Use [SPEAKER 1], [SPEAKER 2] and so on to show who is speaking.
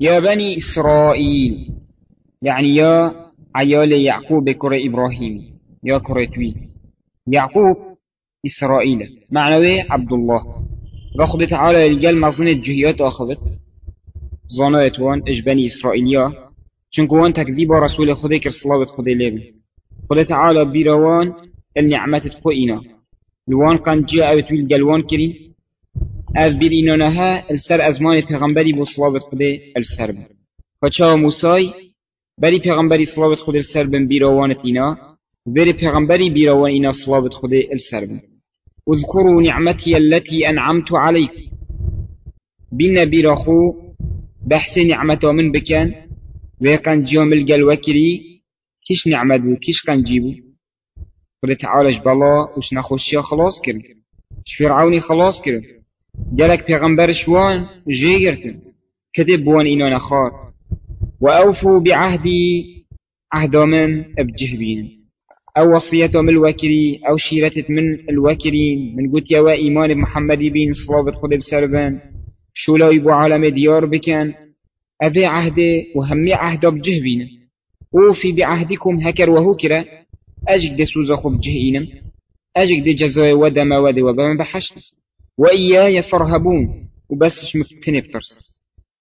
[SPEAKER 1] يا بني إسرائيل يعني يا عيال يعقوب كرة إبراهيم يا كرة يعقوب إسرائيل معنوي عبد الله رخد تعالى رجال مزن الجهيات أخذت. ظنات وان إش بني إسرائيليا چونكو وان تكذيب رسول خدي كر صلاة خدي ليبن. خد تعالى بيروان النعمات تخوئنا لوان قان جاء بتويل جلوان كري. اف نها السر ازمان پیغمبری بو صلاة خدي السر خدشا موسى بری پیغمبری صلاة خدي السر بن بيروان تينا بری پیغمبری بيروان إنا صلاة خدي السر بن اذكروا نعمتي التي أنعمت عليكم بنا بيرخو بحث نعمته من بكان ويقان جيوم القلوكري كيش نعمت بو كيش قان جيبو قلت تعالى جبالا وش نخوشيا خلاص كرن ش فرعوني كرن جالك پیغمبر شوان جيگرتن كتب بوان إنا نخار وأوفوا بعهدي عهدا من بجهبين أو وصية من الوكري أو شيرة من الوكرين من قلت يا إيمان محمد بين صلابة خد بسربان شو لا يبو عالم ديار بكان أبي عهدي وهمي عهدا بجهبين أوفي بعهدكم هكر وهكرا أجك دي سوزا خب جهينم أجك دي جزاي ودما ودي وبما بحشت. وإياي فرهبون وبس مكتني بترس